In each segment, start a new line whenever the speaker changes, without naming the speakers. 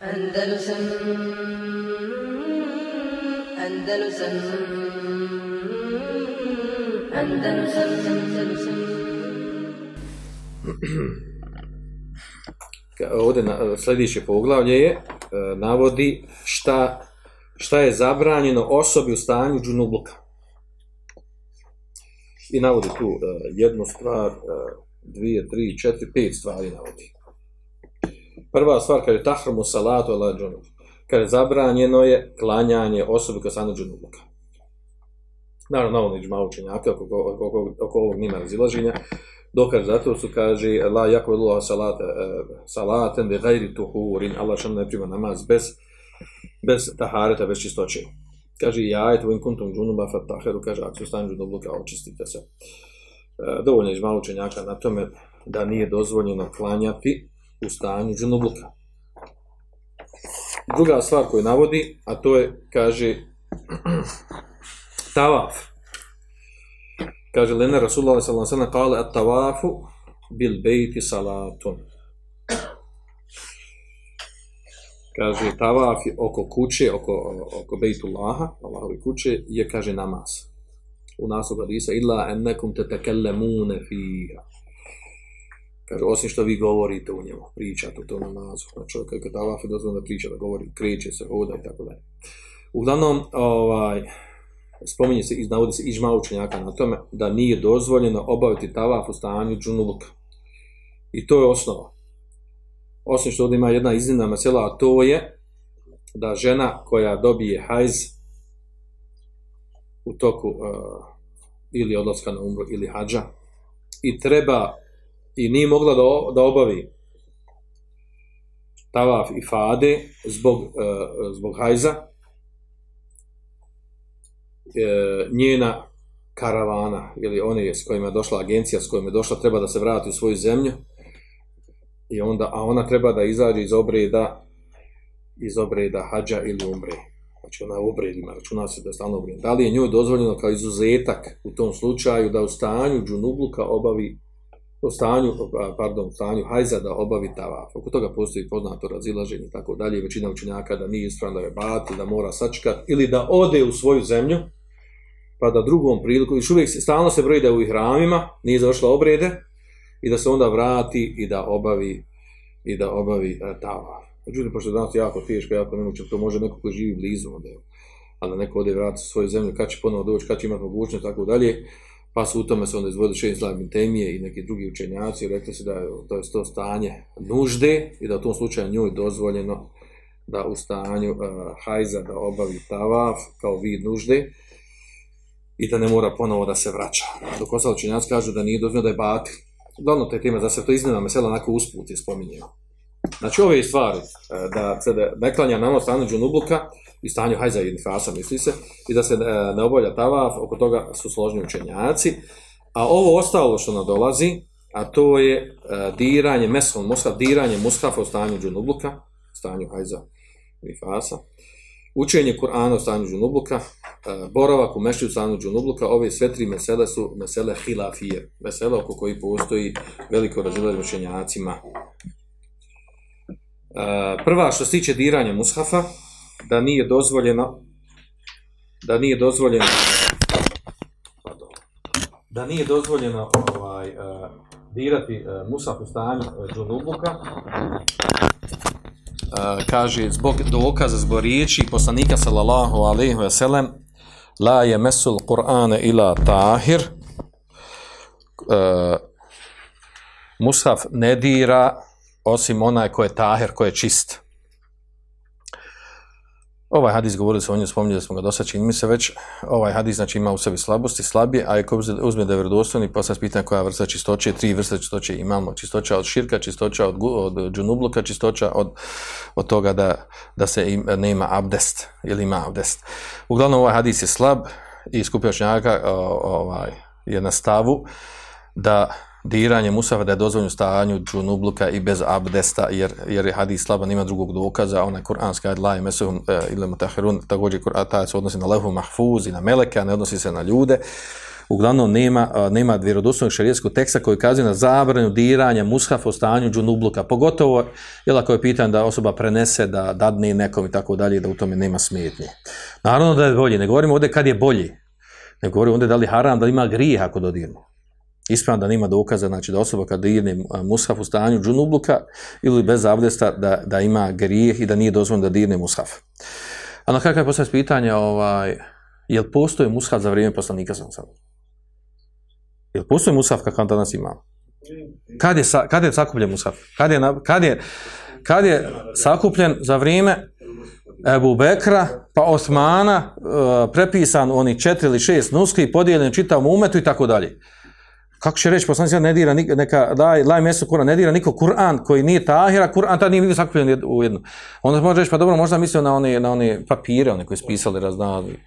Andalusam Andalusam Andalusam Andalusam
Ovdje na, sljedeće poglavlje je, e, navodi šta, šta je zabranjeno osobi u stanju džunubluka. I navodi tu e, jednu stvar, e, dvije, tri, četiri, pet stvari navodi. Prva stvar, kada tahrumu salatu ala džunub, kada zabranjeno je klanjanje osobi koja stane džunubuka. Naravno, navodi džma učenjaka oko, oko, oko, oko ovog nima razilaženja. Dokaz zato su kaže la jako Allah salata e, salaten bi gajri tuhurin Allah šan ne prima namaz bez bez tahareta bez čistoće. Kaže ja tvojim in kuntum junuba fatahiru kaže ako stane džunubuka, očistite se. E, dovoljno je malo učenjaka na tome da nije dozvoljeno klanjati u stanju džunobluka. Druga stvar koju navodi, a to je, kaže, tavaf. Kaže, Lena Rasulullah s.a.v. kale, at tavafu bil bejti salatun. Kaže, tavaf oko kuće, oko, oko bejtullaha, Allahove kuće, je, kaže, namaz. U nasu hadisa, illa ennekum te tekellemune fiha. Kaže, osim što vi govorite u njemu, pričate u tom namazu. Znači, kako kada je dozvoljeno da priča, da govori, kreće se, hoda i tako dalje. Uglavnom, ovaj, spominje se, navodi se ižma učenjaka na tome da nije dozvoljeno obaviti tavaf u stanju džunuluka. I to je osnova. Osim što ovdje ima jedna iznimna mesela, a to je da žena koja dobije hajz u toku uh, ili odlaska na umru ili hađa i treba i nije mogla da, da obavi tavaf i fade zbog, e, zbog hajza, e, njena karavana, ili one s kojima je došla agencija, s kojima je došla, treba da se vrati u svoju zemlju, i onda, a ona treba da izađe iz obreda, iz obreda hađa ili umre. Znači ona u obredima, znači, računa se da je stalno obreda. Da li je njoj dozvoljeno kao izuzetak u tom slučaju da u stanju džunubluka obavi o stanju, pa, pardon, stanju hajza da obavi tavaf. Oko toga postoji poznato razilaženje i tako dalje. Većina učenjaka da nije ispravno da je bati, da mora sačkat ili da ode u svoju zemlju, pa da drugom priliku, još uvijek stalno se broji da je u ihramima, nije završila obrede, i da se onda vrati i da obavi i da obavi e, uh, tavaf. Međutim, pošto je danas jako teško, jako nemoćno, to može neko koji živi blizu, onda je, ali neko ode vrati u svoju zemlju, kad će ponovo doći, kad će imati mogućnost, tako dalje, pa su u tome se onda izvodili šest zlavim temije i neki drugi učenjaci i rekli se da je to, je to stanje nužde i da u tom slučaju njoj dozvoljeno da u stanju uh, hajza da obavi tavaf kao vid nužde i da ne mora ponovo da se vraća. Dok ostali učenjaci kažu da nije dozvoljeno da je bati. Uglavnom te teme, da se to iznena mesela onako usput je spominjeno. Znači ove stvari, eh, da se ne klanja na stanu džunubluka, i stanju hajza i nifasa, misli se, i da se e, ne obolja tavaf, oko toga su složni učenjaci. A ovo ostalo što nadolazi, a to je e, diranje, mesom mushaf, diranje mushafa u stanju džunubluka, stanju hajza i nifasa, učenje Kur'ana u stanju džunubluka, e, boravak u mešću u stanju džunubluka, ove sve tri mesele su mesele hilafije, mesele oko koji postoji veliko razilaženje učenjacima. Prva što se tiče diranja mushafa, da nije dozvoljeno da nije dozvoljeno da nije dozvoljeno ovaj eh, uh, dirati uh, eh, musaf u stanju eh, uh, džunubuka uh, kaže zbog dokaza zbog riječi poslanika sallallahu alejhi ve sellem la yamassul qur'ana ila tahir. Uh, musaf ne dira osim onaj ko je tahir ko je čist. Ovaj hadis govorili smo o njemu, spominjali smo ga dosta, čini mi se već, ovaj hadis znači ima u sebi slabosti, slabije, a ako uzme da je vjerodostojni, pa sad pitan koja vrsta čistoće, tri vrste čistoće imamo, čistoća od širka, čistoća od, od džunubluka, čistoća od, od toga da, da se im, nema abdest, ili ima abdest. Uglavnom ovaj hadis je slab i skupio šnjaka ovaj, je na stavu da diranje musafa da je dozvoljeno stanju džunubluka i bez abdesta, jer, jer je hadis slaba, nima drugog dokaza, onaj kuranska ad la mesuhum uh, e, ili mutahirun, također taj se odnosi na lehu mahfuz i na meleka, ne odnosi se na ljude. uglavnom nema, a, nema vjerodostojnog šarijetskog teksta koji kazuje na zabranu diranja mushafa u stanju džunubluka. Pogotovo, jel ako je pitanje da osoba prenese, da dadne nekom i tako dalje, da u tome nema smetnje. Naravno da je bolje. Ne govorimo ovdje kad je bolji. Ne govorimo ovdje da li haram, da ima grijeh ako dodirnu. Ispravno da nima dokaza, znači da osoba kad dirne mushaf u stanju džunubluka ili bez abdesta da, da ima grijeh i da nije dozvoljeno da dirne mushaf. A na kakav je postavljati pitanje, ovaj, je li mushaf za vrijeme poslanika sam sam? Je li mushaf kakav danas imamo? Kad je, sa, kad je sakupljen mushaf? Kad je, kad je, kad je sakupljen za vrijeme Ebu Bekra, pa Osmana, e, prepisan oni četiri ili šest nuski, podijeljen čitavom umetu i tako dalje. Kako će reći, poslanik ne dira neka, daj, laj meso Kur'an, ne dira niko Kur'an koji nije tahira, Kur'an ta nije vidio sakupljen u jednu. Onda može reći, pa dobro, možda mislio na one, na one papire, one koji spisali, raznali.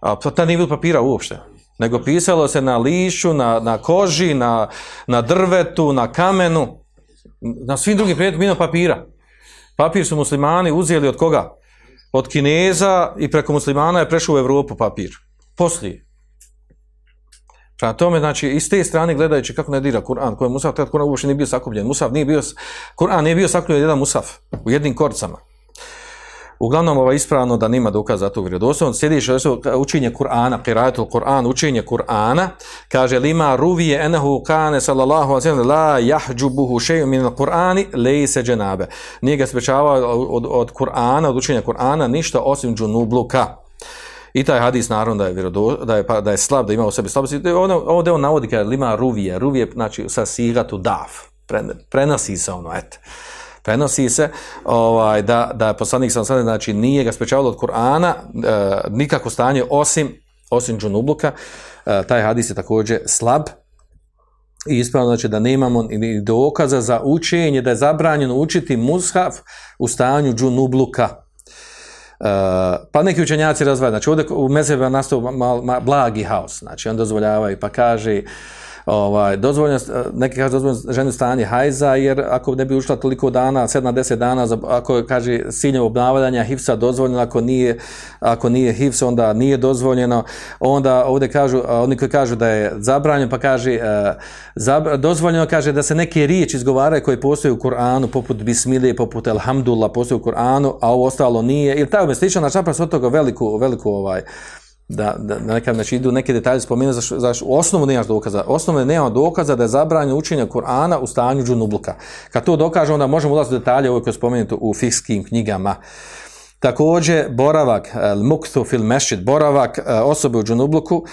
A pa ta nije bilo papira uopšte. Nego pisalo se na lišu, na, na koži, na, na drvetu, na kamenu, na svim drugim predmetima papira. Papir su muslimani uzeli od koga? Od Kineza i preko muslimana je prešao u Evropu papir. Poslije. Prema tome, znači, iz te strane gledajući kako ne dira Kur'an, koji je Musaf, tada Kur'an uopšte nije bio sakupljen. Musaf nije bio, Kur'an nije bio sakupljen jedan Musaf, u jednim korcama. Uglavnom, ovo je ispravno da nima dokaza za to vjerodostojno. Sljedeće je učenje Kur'ana, qiraatul Kur'an, učenje Kur'ana. Kaže, lima ruvije enahu kane sallallahu alaihi sallam, la jahđubuhu šeju min Kur'ani, lej se dženabe. Nije ga sprečavao od, od Kur'ana, od učenja Kur'ana, ništa osim džunubluka. I taj hadis naravno da je vjerodo, da je pa, da je slab, da ima u sebi slabosti. Znači, ono ovo on navodi kaže lima ruvije, ruvije znači sa sigatu daf. Prenosi se ono, eto. Prenosi se ovaj da da poslanik sam sad znači nije ga sprečavalo od Kur'ana e, nikako stanje osim osim džunubluka. E, taj hadis je također slab. I ispravno znači da nemamo ni dokaza za učenje da je zabranjeno učiti mushaf u stanju džunubluka. Eh, pa neki učenjaci razvajaju, znači ovdje u mezebe nastao mal, mal, blagi haos, znači on dozvoljavaju pa kaže uh, ovaj, dozvoljeno, eh, neki kaže dozvoljeno ženu stanje hajza, jer ako ne bi ušla toliko dana, 7-10 dana, za, ako kaže sinje obnavljanja hifsa dozvoljeno, ako nije, ako nije hifs, onda nije dozvoljeno, onda ovdje kažu, oni koji kažu da je zabranjeno, pa kaže, eh, zabra, dozvoljeno kaže da se neke riječi izgovaraju koje postoje u Kur'anu, poput bismilije, poput elhamdulillah, postoje u Kur'anu, a ovo ostalo nije, ili tako me slično, znači napravo od toga veliku, veliku ovaj, da, da, da nekad znači, idu neke detalje spomenu, za, za u osnovu nemaš dokaza. Osnovu nema dokaza da je zabranjeno učenje Kur'ana u stanju džunubluka. Kad to dokaže, onda možemo ulaziti u detalje ove koje spomenuto u fikskim knjigama. Također, boravak, eh, muktu fil mešćid, boravak eh, osobe u džunubluku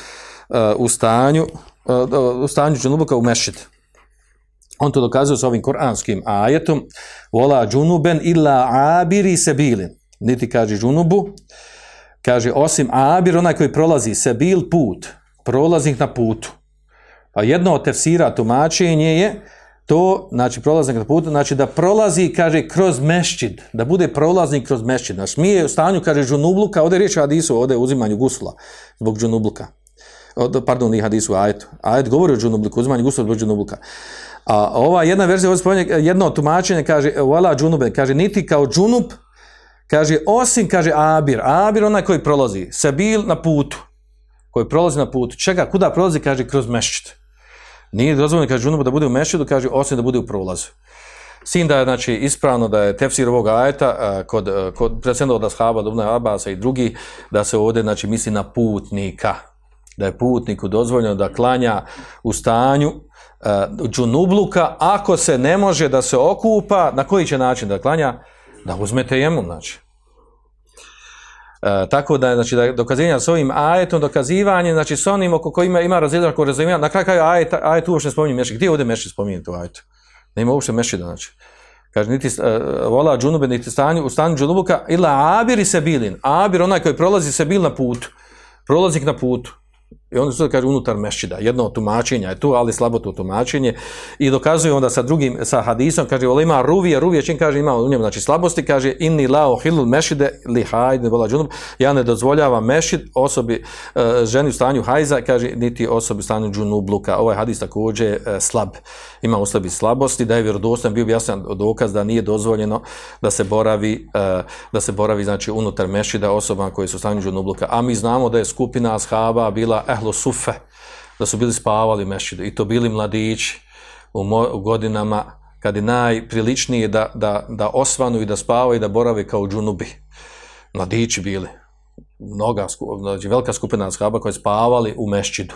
eh, u stanju, u stanju džunubluka u mešćid. On to dokazuje s ovim koranskim ajetom, vola džunuben illa abiri sebilin. Niti kaže džunubu, kaže, osim Abir, onaj koji prolazi se bil put, prolaznik na putu. Pa jedno od tefsira tumačenje je to, znači prolaznik na putu, znači da prolazi, kaže, kroz mešćid, da bude prolaznik kroz mešćid. Znači, mi je u stanju, kaže, džunubluka, ovdje je riječ o hadisu, ovdje je uzimanju gusula, zbog džunubluka. Pardon, nije hadisu, ajet. Ajet govori o džunubluku, uzimanju gusula zbog džunubluka. A ova jedna verzija, ovdje spomenje, jedno od tumačenja, kaže, vala džunube, kaže, niti kao džunub, Kaže, osim, kaže, Abir. Abir onaj koji prolazi. Sabil na putu. Koji prolazi na putu. Čega? Kuda prolazi? Kaže, kroz mešćit. Nije dozvoljeno, kaže, džunubu da bude u mešćitu, kaže, osim da bude u prolazu. Sin da je, znači, ispravno da je tefsir ovog ajeta, kod, kod predsjedno od Ashaba, Dubna Abasa i drugi, da se ovdje, znači, misli na putnika. Da je putniku dozvoljeno da klanja u stanju uh, džunubluka, ako se ne može da se okupa, na koji će način da klanja? Da uzmete jemu, znači. E, tako da, znači, da dokazivanje s ovim ajetom, dokazivanje, znači, s onim oko kojima ima razljedan oko razumijanja, na kraju ajet, ajet uopšte spominje mešik. Gdje ovdje mešik spominje to ajetu? Ne ima uopšte mešćida, znači. Kaže, niti uh, vola džunube, niti stanju, u stanju džunubuka, ila abiri se bilin. Abir, onaj koji prolazi se bil na putu. Prolaznik na putu. I onda su, kaže unutar mešćida, jedno od tumačenja je tu, ali slabo to tumačenje. I dokazuje onda sa drugim, sa hadisom, kaže, ola ima ruvije, ruvije čim kaže ima u njemu, znači slabosti, kaže, inni lao hilul mešide li hajde bola džunub, ja ne dozvoljavam mešid osobi, e, ženi u stanju hajza, kaže, niti osobi u stanju džunubluka. Ovaj hadis također e, slab, ima u sebi slabosti, da je vjerodostan, bio bi jasan dokaz da nije dozvoljeno da se boravi, e, da se boravi, znači, unutar mešida osoba koji su u stanju džunubluka. A mi znamo da je skupina ashaba bila ehlo sufe, da su bili spavali u mešćidu i to bili mladići u, mo, u godinama kad je najpriličnije da, da, da osvanu i da spavaju i da borave kao džunubi. Mladići bili. Mnoga, znači velika skupina shaba koji spavali u mešćidu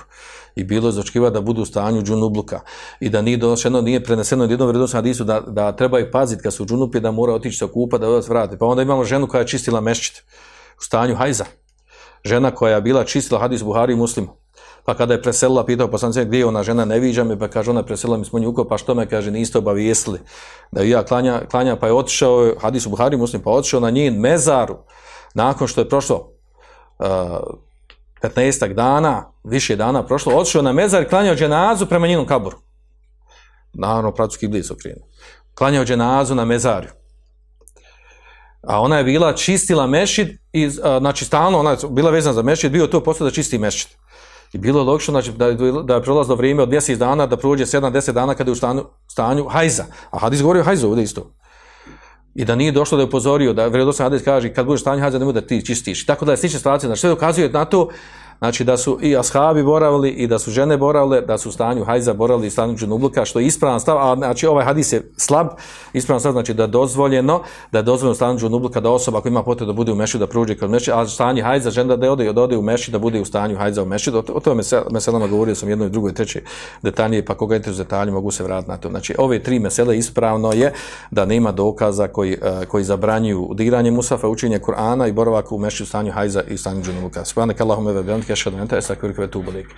i bilo je začkiva da budu u stanju džunubluka i da nije došeno, nije preneseno jednom vredosnom hadisu da, da treba i paziti kad su džunupi da mora otići sa kupa da se vrati. Pa onda imamo ženu koja je čistila mešćid u stanju hajza. Žena koja je bila čistila hadis Buhari i muslimu. Pa kada je preselila, pitao poslanik gdje je ona žena, ne viđa me, pa kaže ona preselila mi smo njuko, pa što me kaže, niste obavijestili. Da ja klanja, klanja pa je otišao, hadis u Buhari muslim, pa otišao na njen mezaru, nakon što je prošlo uh, 15 dana, više dana prošlo, otišao na mezar i klanjao dženazu prema njenom kaburu. Naravno, pracu blizu se okrenuo. Klanjao dženazu na mezarju. A ona je bila čistila mešid, i, znači stalno ona je bila vezana za mešid, bio to posao da čisti mešid. I bilo je logično znači, da, da je prolazno vrijeme od mjesec dana da prođe 7-10 dana kada je u stanju, stanju hajza. A hadis govori o hajzu ovdje isto. I da nije došlo da je upozorio, da vredosan hadis kaže kad budeš stanju hajza nemoj da ti čistiš. Tako da je slična situacija. Znači, sve ukazuje na to Znači da su i ashabi boravili i da su žene boravile, da su u stanju hajza boravili i stanju džunubluka, što je ispravan stav, a znači ovaj hadis je slab, ispravan stav znači da je dozvoljeno, da je dozvoljeno stanju džunubluka da osoba koja ima potrebu da bude u meši da pruđe kod meši, a stanje hajza žena da ode i ode u meši da bude u stanju hajza u meši. O, tome se meselama govorio sam jednoj, drugoj, trećoj detaljnije, pa koga interesuje detalje mogu se vratiti na to. Znači ove tri mesele ispravno je da nema dokaza koji, e, koji zabranjuju diranje musafa, učenje Kur'ana i boravak u meši u stanju hajza i stanju džunubluka. Subhanak Allahumma wa bihamdika podcastke ashhadu an la ilaha illa
anta astaghfiruka wa atubu ilaik